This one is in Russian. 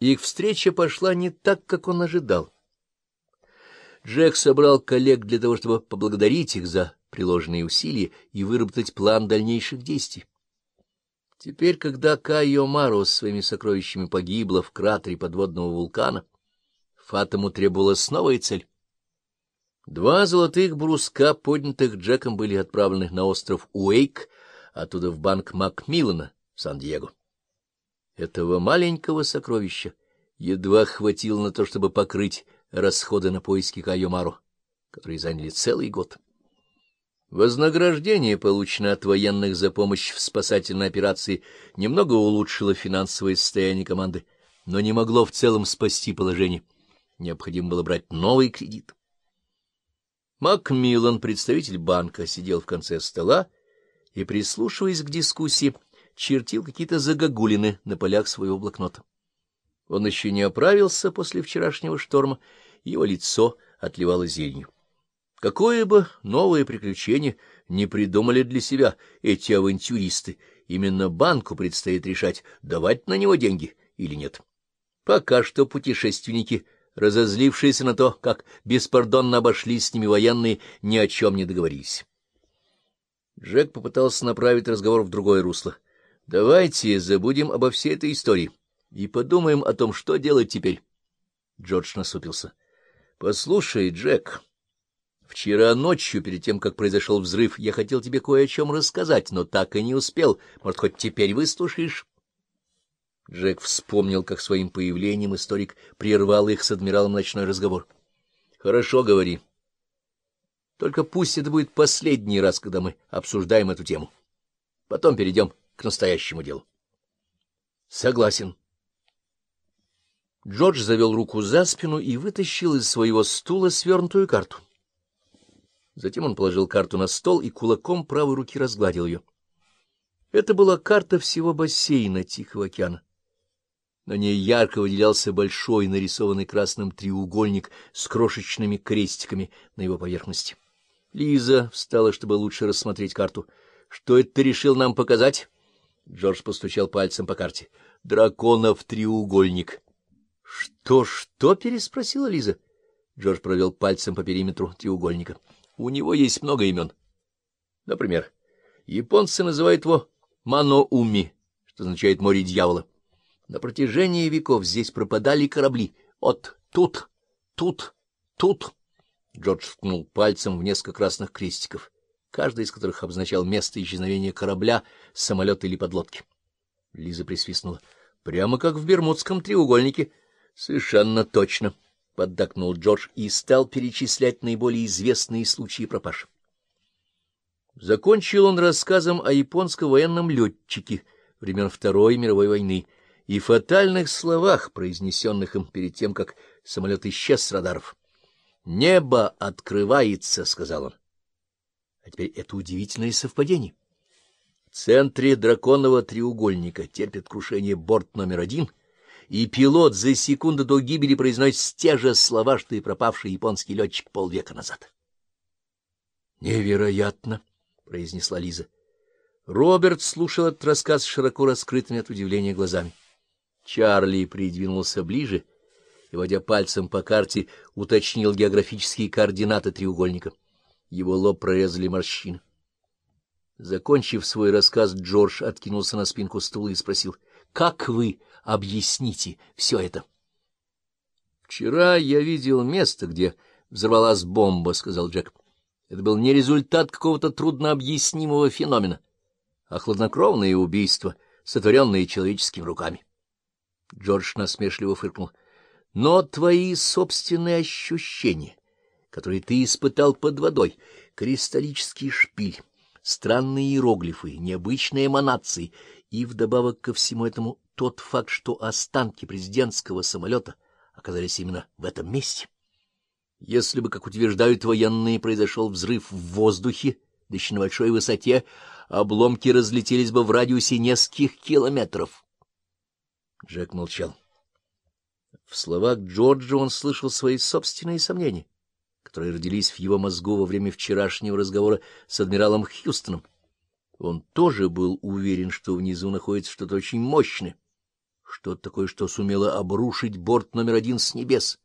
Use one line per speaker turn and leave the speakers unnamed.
Их встреча пошла не так, как он ожидал. Джек собрал коллег для того, чтобы поблагодарить их за приложенные усилия и выработать план дальнейших действий. Теперь, когда Кайо Маро с своими сокровищами погибла в кратере подводного вулкана, Фатому требовалась новая цель. Два золотых бруска, поднятых Джеком, были отправлены на остров Уэйк, оттуда в банк Макмиллана в Сан-Диего. Этого маленького сокровища едва хватило на то, чтобы покрыть расходы на поиски Кайомару, которые заняли целый год. Вознаграждение, полученное от военных за помощь в спасательной операции, немного улучшило финансовое состояние команды, но не могло в целом спасти положение. Необходимо было брать новый кредит. Макмиллан, представитель банка, сидел в конце стола и, прислушиваясь к дискуссии, чертил какие-то загогулины на полях своего блокнота. Он еще не оправился после вчерашнего шторма, его лицо отливало зеленью. Какое бы новое приключение не придумали для себя эти авантюристы, именно банку предстоит решать, давать на него деньги или нет. Пока что путешественники разозлившиеся на то, как беспардонно обошлись с ними военные, ни о чем не договорились. Джек попытался направить разговор в другое русло. — Давайте забудем обо всей этой истории и подумаем о том, что делать теперь. Джордж насупился. — Послушай, Джек, вчера ночью, перед тем, как произошел взрыв, я хотел тебе кое о чем рассказать, но так и не успел. Может, хоть теперь выслушаешь? Джек вспомнил, как своим появлением историк прервал их с адмиралом ночной разговор. — Хорошо, говори. Только пусть это будет последний раз, когда мы обсуждаем эту тему. Потом перейдем к настоящему делу. — Согласен. Джордж завел руку за спину и вытащил из своего стула свернутую карту. Затем он положил карту на стол и кулаком правой руки разгладил ее. Это была карта всего бассейна Тихого океана. На ней ярко выделялся большой нарисованный красным треугольник с крошечными крестиками на его поверхности. Лиза встала, чтобы лучше рассмотреть карту. — Что это ты решил нам показать? Джордж постучал пальцем по карте. — Драконов треугольник. — Что, что? — переспросила Лиза. Джордж провел пальцем по периметру треугольника. — У него есть много имен. Например, японцы называют его Маноуми, что означает «море дьявола». На протяжении веков здесь пропадали корабли. От тут, тут, тут. Джордж ткнул пальцем в несколько красных крестиков, каждый из которых обозначал место исчезновения корабля, самолета или подлодки. Лиза присвистнула. — Прямо как в Бермудском треугольнике. — Совершенно точно, — поддакнул Джордж и стал перечислять наиболее известные случаи пропаж. Закончил он рассказом о японском военном летчике времен Второй мировой войны, и фатальных словах, произнесенных им перед тем, как самолет исчез с радаров. «Небо открывается», — сказал он. А теперь это удивительное совпадение. В центре драконового треугольника терпит крушение борт номер один, и пилот за секунду до гибели произносит те же слова, что и пропавший японский летчик полвека назад. «Невероятно!» — произнесла Лиза. Роберт слушал этот рассказ широко раскрытыми от удивления глазами. Чарли придвинулся ближе и, водя пальцем по карте, уточнил географические координаты треугольника. Его лоб прорезали морщины. Закончив свой рассказ, Джордж откинулся на спинку стула и спросил, — Как вы объясните все это? — Вчера я видел место, где взорвалась бомба, — сказал Джек. Это был не результат какого-то труднообъяснимого феномена, а хладнокровное убийство, сотворенное человеческими руками. Джордж насмешливо фыркнул. — Но твои собственные ощущения, которые ты испытал под водой, кристаллический шпиль, странные иероглифы, необычные эманации и, вдобавок ко всему этому, тот факт, что останки президентского самолета оказались именно в этом месте. Если бы, как утверждают военные, произошел взрыв в воздухе, да еще на большой высоте, обломки разлетелись бы в радиусе нескольких километров. Джек молчал. В словах Джорджа он слышал свои собственные сомнения, которые родились в его мозгу во время вчерашнего разговора с адмиралом Хьюстоном. Он тоже был уверен, что внизу находится что-то очень мощное, Что-то такое, что сумело обрушить борт номер один с небес.